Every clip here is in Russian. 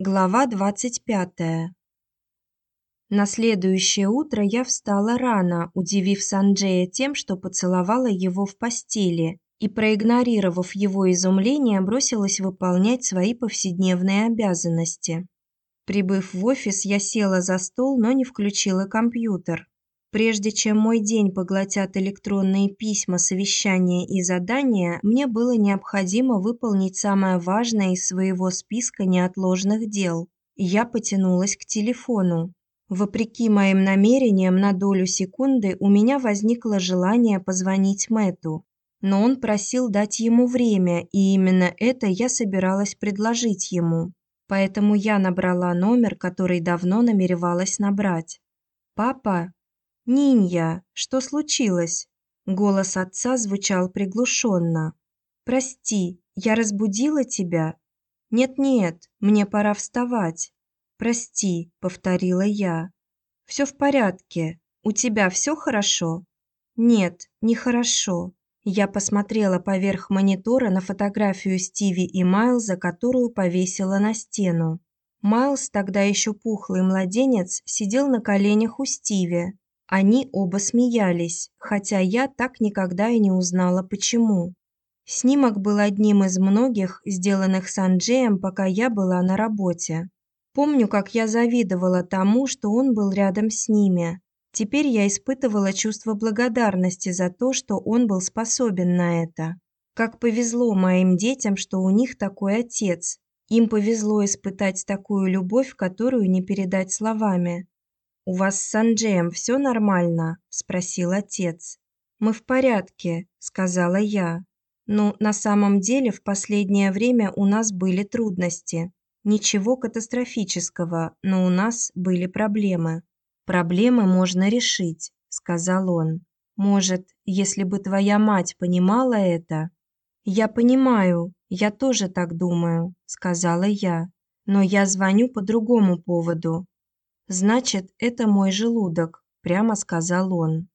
Глава 25. На следующее утро я встала рано, удивив Санджея тем, что поцеловала его в постели, и проигнорировав его изумление, бросилась выполнять свои повседневные обязанности. Прибыв в офис, я села за стол, но не включила компьютер. Прежде чем мой день поглотят электронные письма, совещания и задания, мне было необходимо выполнить самое важное из своего списка неотложных дел. Я потянулась к телефону. Вопреки моим намерениям, на долю секунды у меня возникло желание позвонить Мэту. Но он просил дать ему время, и именно это я собиралась предложить ему. Поэтому я набрала номер, который давно намеревалась набрать. «Папа?» «Нинья, что случилось?» Голос отца звучал приглушенно. «Прости, я разбудила тебя?» «Нет-нет, мне пора вставать». «Прости», — повторила я. «Все в порядке. У тебя все хорошо?» «Нет, нехорошо». Я посмотрела поверх монитора на фотографию Стиви и Майлза, которую повесила на стену. Майлз, тогда еще пухлый младенец, сидел на коленях у Стиви, они оба смеялись, хотя я так никогда и не узнала почему. Снимок был одним из многих, сделанных с Анджеем, пока я была на работе. Помню, как я завидовала тому, что он был рядом с ними. Теперь я испытывала чувство благодарности за то, что он был способен на это. Как повезло моим детям, что у них такой отец. Им повезло испытать такую любовь, которую не передать словами. «У вас с Анджеем все нормально?» – спросил отец. «Мы в порядке», – сказала я. «Ну, на самом деле, в последнее время у нас были трудности. Ничего катастрофического, но у нас были проблемы. Проблемы можно решить», – сказал он. «Может, если бы твоя мать понимала это?» «Я понимаю, я тоже так думаю», – сказала я. «Но я звоню по другому поводу. Значит, это мой желудок, прямо сказал он.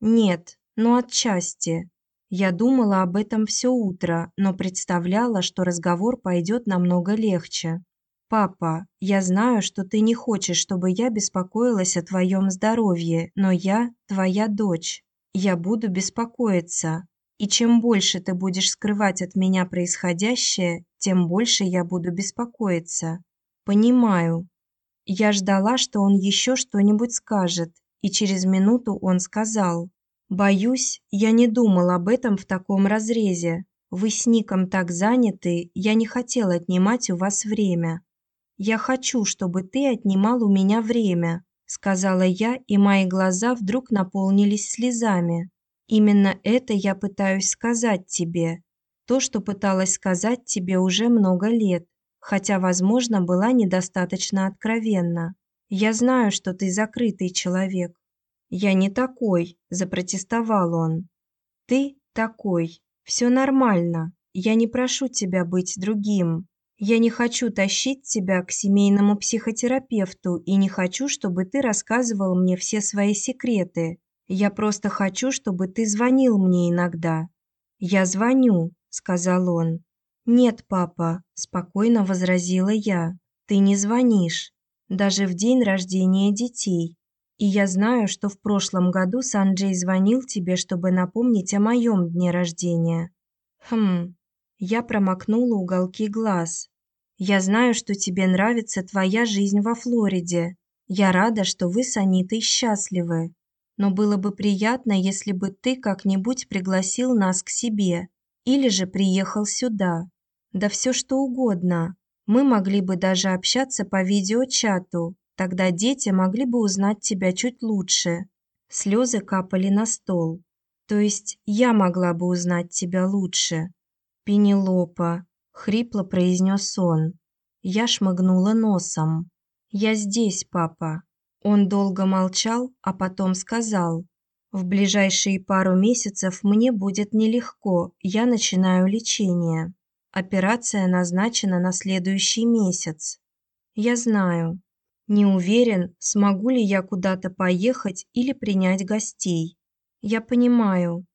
Нет, но отчасти. Я думала об этом все утро, но представляла, что разговор пойдет намного легче. Папа, я знаю, что ты не хочешь, чтобы я беспокоилась о твоем здоровье, но я твоя дочь. Я буду беспокоиться. И чем больше ты будешь скрывать от меня происходящее, тем больше я буду беспокоиться. Понимаю, я ждала, что он еще что-нибудь скажет, и через минуту он сказал: "Боюсь, я не думал об этом в таком разрезе. Вы с Ником так заняты, я не хотел отнимать у вас время. Я хочу, чтобы ты отнимал у меня время", сказала я, и мои глаза вдруг наполнились слезами. Именно это я пытаюсь сказать тебе. То, что пыталась сказать тебе уже много лет хотя, возможно, была недостаточно откровенна. Я знаю, что ты закрытый человек. Я не такой, запротестовал он. Ты такой. Все нормально. Я не прошу тебя быть другим. Я не хочу тащить тебя к семейному психотерапевту и не хочу, чтобы ты рассказывал мне все свои секреты. Я просто хочу, чтобы ты звонил мне иногда. Я звоню, сказал он. Нет, папа, спокойно возразила я. Ты не звонишь, даже в день рождения детей. И я знаю, что в прошлом году Санджей звонил тебе, чтобы напомнить о моем дне рождения. Хм. Я промокнула уголки глаз. Я знаю, что тебе нравится твоя жизнь во Флориде. Я рада, что вы с Анитой счастливы. Но было бы приятно, если бы ты как-нибудь пригласил нас к себе или же приехал сюда. Да все что угодно. Мы могли бы даже общаться по видеочату. Тогда дети могли бы узнать тебя чуть лучше. Слезы капали на стол. То есть я могла бы узнать тебя лучше. Пенелопа, хрипло произнес он. Я шмыгнула носом. Я здесь, папа. Он долго молчал, а потом сказал: "В ближайшие пару месяцев мне будет нелегко. Я начинаю лечение. Операция назначена на следующий месяц. Я знаю. Не уверен, смогу ли я куда-то поехать или принять гостей. Я понимаю.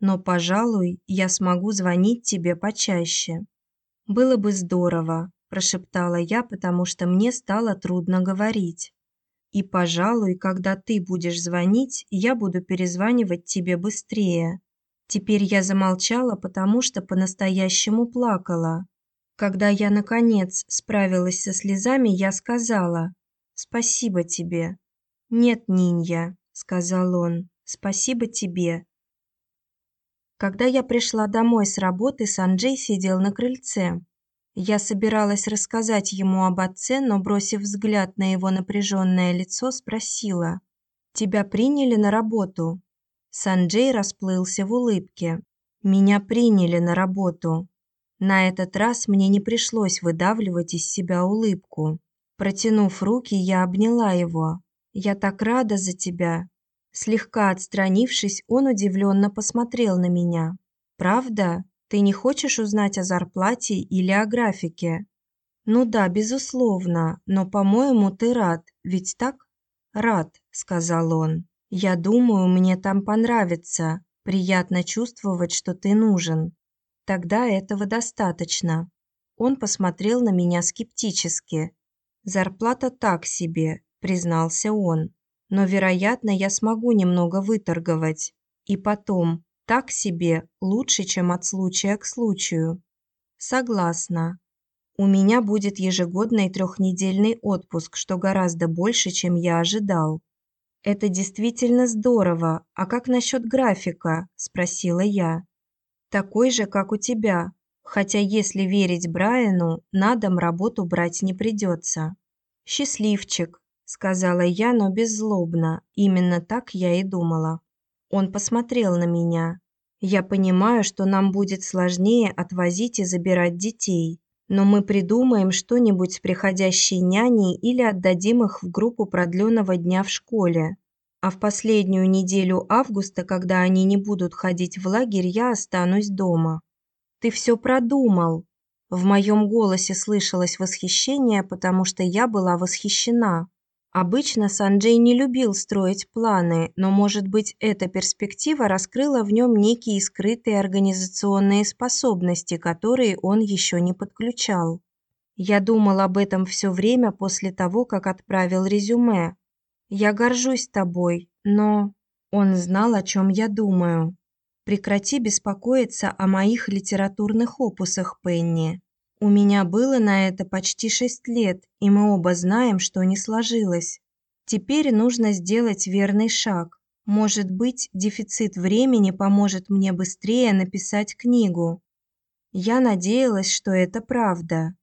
Но, пожалуй, я смогу звонить тебе почаще. Было бы здорово, прошептала я, потому что мне стало трудно говорить. И, пожалуй, когда ты будешь звонить, я буду перезванивать тебе быстрее. Теперь я замолчала, потому что по-настоящему плакала. Когда я наконец справилась со слезами, я сказала: "Спасибо тебе". "Нет, Нинья", сказал он. "Спасибо тебе". Когда я пришла домой с работы, Санджей сидел на крыльце. Я собиралась рассказать ему об отце, но бросив взгляд на его напряженное лицо, спросила: "Тебя приняли на работу?" Санджей расплылся в улыбке. Меня приняли на работу. На этот раз мне не пришлось выдавливать из себя улыбку. Протянув руки, я обняла его. Я так рада за тебя. Слегка отстранившись, он удивленно посмотрел на меня. Правда? Ты не хочешь узнать о зарплате или о графике? Ну да, безусловно, но, по-моему, ты рад, ведь так? Рад, сказал он. Я думаю, мне там понравится. Приятно чувствовать, что ты нужен. Тогда этого достаточно. Он посмотрел на меня скептически. Зарплата так себе, признался он. Но, вероятно, я смогу немного выторговать. И потом, так себе, лучше, чем от случая к случаю. Согласна. У меня будет ежегодный трехнедельный отпуск, что гораздо больше, чем я ожидал. Это действительно здорово. А как насчет графика? спросила я. Такой же, как у тебя. Хотя, если верить Брайану, на дом работу брать не придется. Счастливчик, сказала я, но беззлобно. Именно так я и думала. Он посмотрел на меня. Я понимаю, что нам будет сложнее отвозить и забирать детей, но мы придумаем что-нибудь с приходящей няней или отдадим их в группу продленного дня в школе. А в последнюю неделю августа, когда они не будут ходить в лагерь, я останусь дома. Ты все продумал. В моем голосе слышалось восхищение, потому что я была восхищена. Обычно Санджей не любил строить планы, но, может быть, эта перспектива раскрыла в нем некие скрытые организационные способности, которые он еще не подключал. Я думал об этом все время после того, как отправил резюме. Я горжусь тобой, но он знал, о чем я думаю. Прекрати беспокоиться о моих литературных опусах, Пенни. У меня было на это почти шесть лет, и мы оба знаем, что не сложилось. Теперь нужно сделать верный шаг. Может быть, дефицит времени поможет мне быстрее написать книгу. Я надеялась, что это правда.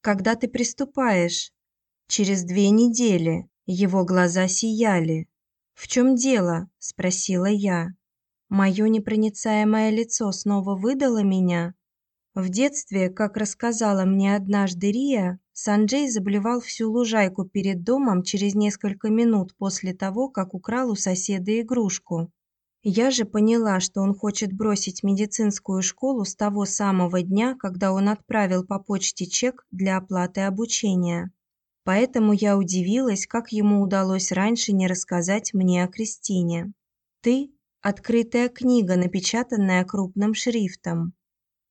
Когда ты приступаешь? Через две недели. Его глаза сияли. В чем дело? спросила я. Мое непроницаемое лицо снова выдало меня. В детстве, как рассказала мне однажды Рия, Санджей заблевал всю лужайку перед домом через несколько минут после того, как украл у соседа игрушку. Я же поняла, что он хочет бросить медицинскую школу с того самого дня, когда он отправил по почте чек для оплаты обучения. Поэтому я удивилась, как ему удалось раньше не рассказать мне о Кристине. Ты открытая книга, напечатанная крупным шрифтом.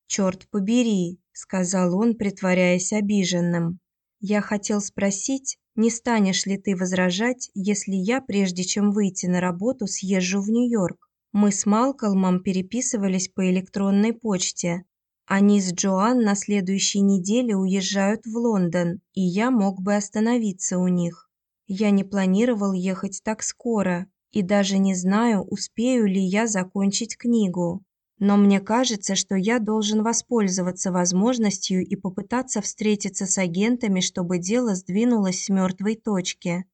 Черт побери, сказал он, притворяясь обиженным. Я хотел спросить, не станешь ли ты возражать, если я, прежде чем выйти на работу, съезжу в Нью-Йорк? Мы с Малкольмом переписывались по электронной почте. Они с Джоан на следующей неделе уезжают в Лондон, и я мог бы остановиться у них. Я не планировал ехать так скоро, и даже не знаю, успею ли я закончить книгу. Но мне кажется, что я должен воспользоваться возможностью и попытаться встретиться с агентами, чтобы дело сдвинулось с мертвой точки.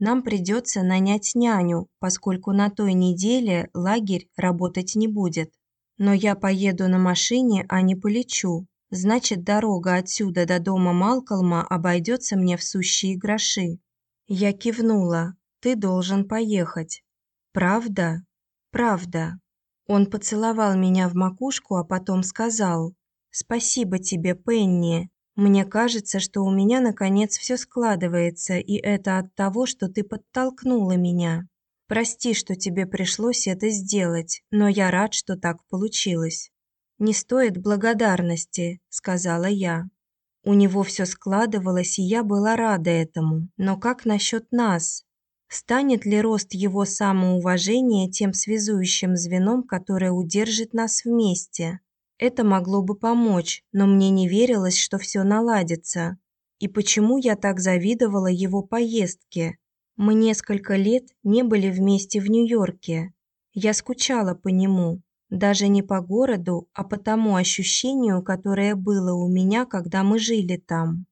Нам придется нанять няню, поскольку на той неделе лагерь работать не будет. Но я поеду на машине, а не полечу. Значит, дорога отсюда до дома Малкольма обойдется мне в сущие гроши. Я кивнула. Ты должен поехать. Правда? Правда. Он поцеловал меня в макушку, а потом сказал: "Спасибо тебе, Пенни. Мне кажется, что у меня наконец все складывается, и это от того, что ты подтолкнула меня. Прости, что тебе пришлось это сделать, но я рад, что так получилось". "Не стоит благодарности", сказала я. У него все складывалось, и я была рада этому. Но как насчет нас? Станет ли рост его самоуважения тем связующим звеном, которое удержит нас вместе? Это могло бы помочь, но мне не верилось, что все наладится. И почему я так завидовала его поездке? Мы несколько лет не были вместе в Нью-Йорке. Я скучала по нему, даже не по городу, а по тому ощущению, которое было у меня, когда мы жили там.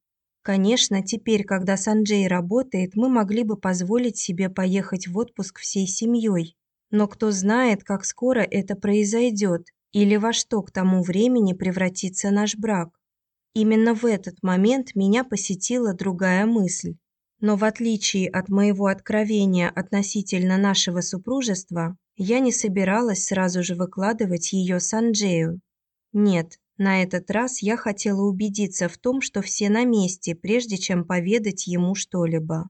Конечно, теперь, когда Санджей работает, мы могли бы позволить себе поехать в отпуск всей семьей. Но кто знает, как скоро это произойдет или во что к тому времени превратится наш брак. Именно в этот момент меня посетила другая мысль. Но в отличие от моего откровения относительно нашего супружества, я не собиралась сразу же выкладывать ее Санджею. Нет, на этот раз я хотела убедиться в том, что все на месте, прежде чем поведать ему что-либо.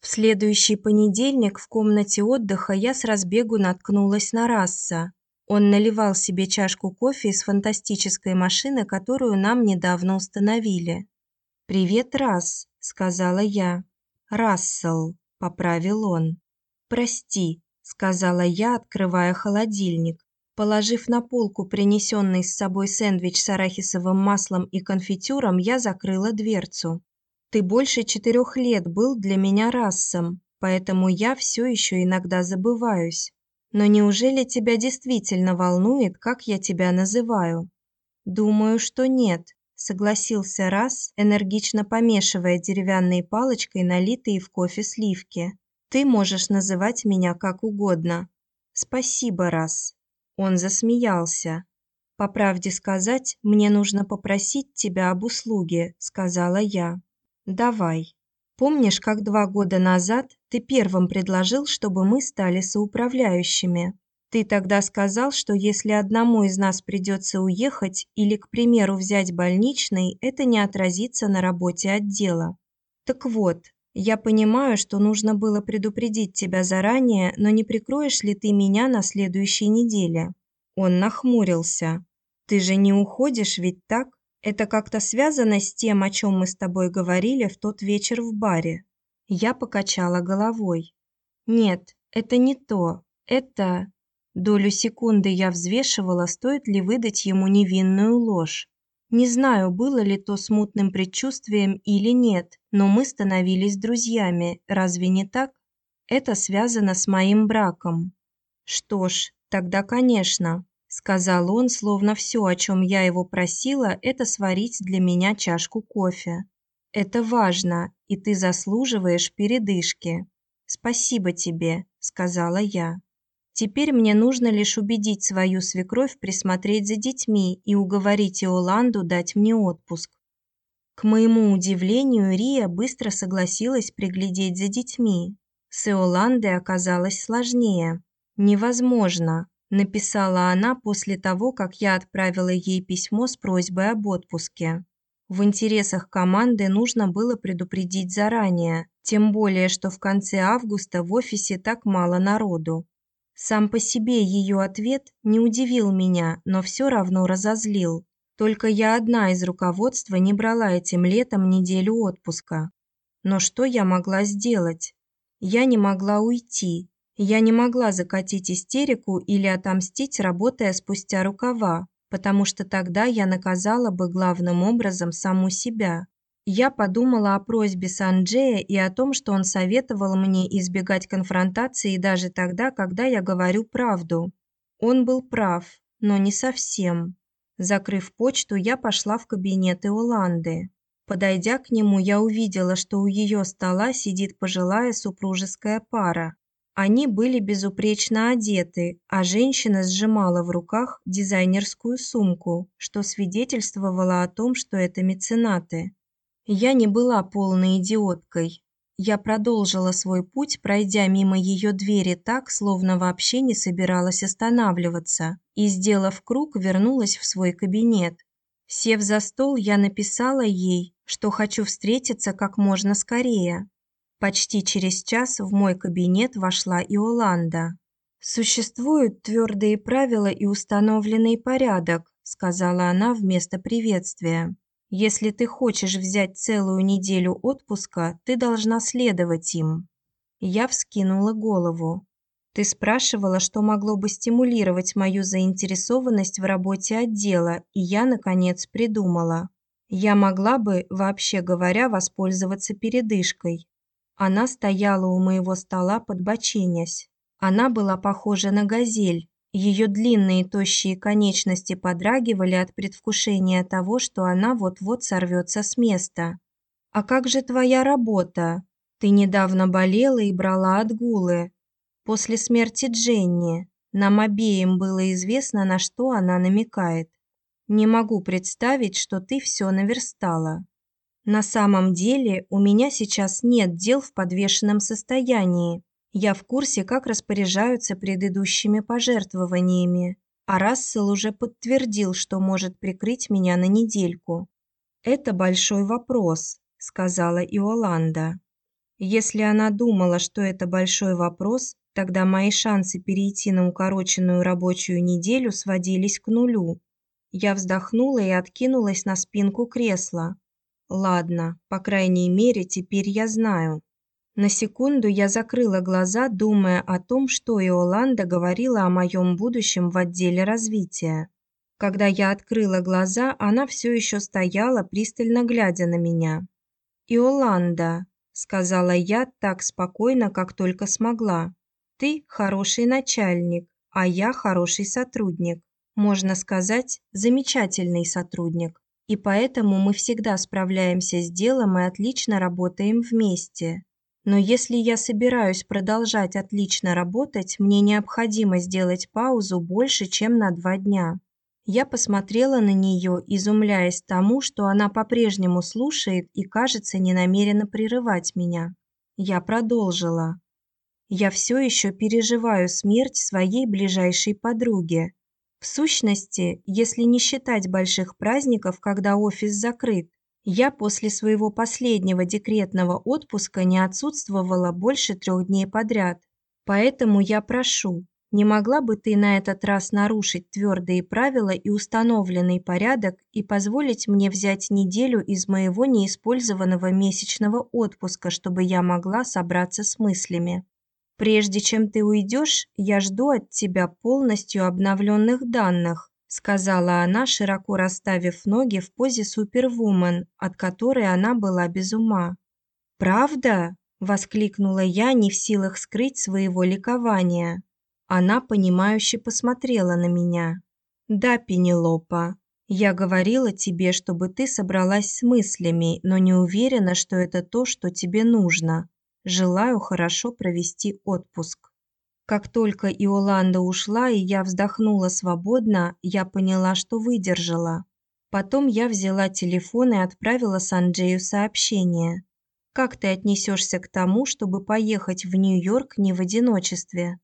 В следующий понедельник в комнате отдыха я с разбегу наткнулась на Расса. Он наливал себе чашку кофе из фантастической машины, которую нам недавно установили. «Привет, Расс», — сказала я. «Рассел», — поправил он. «Прости», — сказала я, открывая холодильник. Положив на полку принесенный с собой сэндвич с арахисовым маслом и конфитюром, я закрыла дверцу. Ты больше четырех лет был для меня расом, поэтому я все еще иногда забываюсь. Но неужели тебя действительно волнует, как я тебя называю? Думаю, что нет, согласился Раз, энергично помешивая деревянной палочкой налитые в кофе сливки. Ты можешь называть меня как угодно. Спасибо, Раз. Он засмеялся. По правде сказать, мне нужно попросить тебя об услуге, сказала я. Давай. Помнишь, как два года назад ты первым предложил, чтобы мы стали соуправляющими? Ты тогда сказал, что если одному из нас придется уехать или, к примеру, взять больничный, это не отразится на работе отдела. Так вот, я понимаю, что нужно было предупредить тебя заранее, но не прикроешь ли ты меня на следующей неделе? Он нахмурился. Ты же не уходишь, ведь так? Это как-то связано с тем, о чем мы с тобой говорили в тот вечер в баре. Я покачала головой. Нет, это не то. Это Долю секунды я взвешивала, стоит ли выдать ему невинную ложь. Не знаю, было ли то смутным предчувствием или нет, но мы становились друзьями, разве не так? Это связано с моим браком. Что ж, тогда, конечно, сказал он, словно все, о чем я его просила, это сварить для меня чашку кофе. Это важно, и ты заслуживаешь передышки. Спасибо тебе, сказала я. Теперь мне нужно лишь убедить свою свекровь присмотреть за детьми и уговорить Иоланду дать мне отпуск. К моему удивлению, Рия быстро согласилась приглядеть за детьми. С Иоландой оказалось сложнее. Невозможно, написала она после того, как я отправила ей письмо с просьбой об отпуске. В интересах команды нужно было предупредить заранее, тем более что в конце августа в офисе так мало народу. Сам по себе ее ответ не удивил меня, но все равно разозлил. Только я одна из руководства не брала этим летом неделю отпуска. Но что я могла сделать? Я не могла уйти. Я не могла закатить истерику или отомстить, работая спустя рукава, потому что тогда я наказала бы главным образом саму себя. Я подумала о просьбе Санджея и о том, что он советовал мне избегать конфронтации даже тогда, когда я говорю правду. Он был прав, но не совсем. Закрыв почту, я пошла в кабинет Иоланды. Подойдя к нему, я увидела, что у ее стола сидит пожилая супружеская пара. Они были безупречно одеты, а женщина сжимала в руках дизайнерскую сумку, что свидетельствовало о том, что это меценаты. Я не была полной идиоткой. Я продолжила свой путь, пройдя мимо ее двери так, словно вообще не собиралась останавливаться, и, сделав круг, вернулась в свой кабинет. Сев за стол, я написала ей, что хочу встретиться как можно скорее. Почти через час в мой кабинет вошла Иоланда. Существуют твердые правила и установленный порядок, сказала она вместо приветствия. Если ты хочешь взять целую неделю отпуска, ты должна следовать им. Я вскинула голову. Ты спрашивала, что могло бы стимулировать мою заинтересованность в работе отдела, и я наконец придумала. Я могла бы, вообще говоря, воспользоваться передышкой. Она стояла у моего стола, подбоченясь. Она была похожа на газель. Ее длинные тощие конечности подрагивали от предвкушения того, что она вот-вот сорвется с места. А как же твоя работа? Ты недавно болела и брала отгулы. После смерти Дженни нам обеим было известно, на что она намекает. Не могу представить, что ты все наверстала. На самом деле, у меня сейчас нет дел в подвешенном состоянии. Я в курсе, как распоряжаются предыдущими пожертвованиями, а Рассел уже подтвердил, что может прикрыть меня на недельку. Это большой вопрос, сказала Иоланда. Если она думала, что это большой вопрос, тогда мои шансы перейти на укороченную рабочую неделю сводились к нулю. Я вздохнула и откинулась на спинку кресла. Ладно, по крайней мере, теперь я знаю. На секунду я закрыла глаза, думая о том, что Иоланда говорила о моем будущем в отделе развития. Когда я открыла глаза, она все еще стояла, пристально глядя на меня. Иоланда, сказала я так спокойно, как только смогла. Ты хороший начальник, а я хороший сотрудник. Можно сказать, замечательный сотрудник. И поэтому мы всегда справляемся с делом и отлично работаем вместе. Но если я собираюсь продолжать отлично работать, мне необходимо сделать паузу больше, чем на два дня. Я посмотрела на нее, изумляясь тому, что она по-прежнему слушает и, кажется, не намерена прерывать меня. Я продолжила. Я все еще переживаю смерть своей ближайшей подруги. В сущности, если не считать больших праздников, когда офис закрыт, я после своего последнего декретного отпуска не отсутствовала больше трех дней подряд. Поэтому я прошу, не могла бы ты на этот раз нарушить твердые правила и установленный порядок и позволить мне взять неделю из моего неиспользованного месячного отпуска, чтобы я могла собраться с мыслями? Прежде чем ты уйдешь, я жду от тебя полностью обновленных данных, сказала она, широко расставив ноги в позе супервумен, от которой она была без ума. Правда? воскликнула я, не в силах скрыть своего ликования. Она понимающе посмотрела на меня. Да, Пенелопа, я говорила тебе, чтобы ты собралась с мыслями, но не уверена, что это то, что тебе нужно. Желаю хорошо провести отпуск. Как только Иоланда ушла, и я вздохнула свободно, я поняла, что выдержала. Потом я взяла телефон и отправила Санджею сообщение. Как ты отнесешься к тому, чтобы поехать в Нью-Йорк не в одиночестве?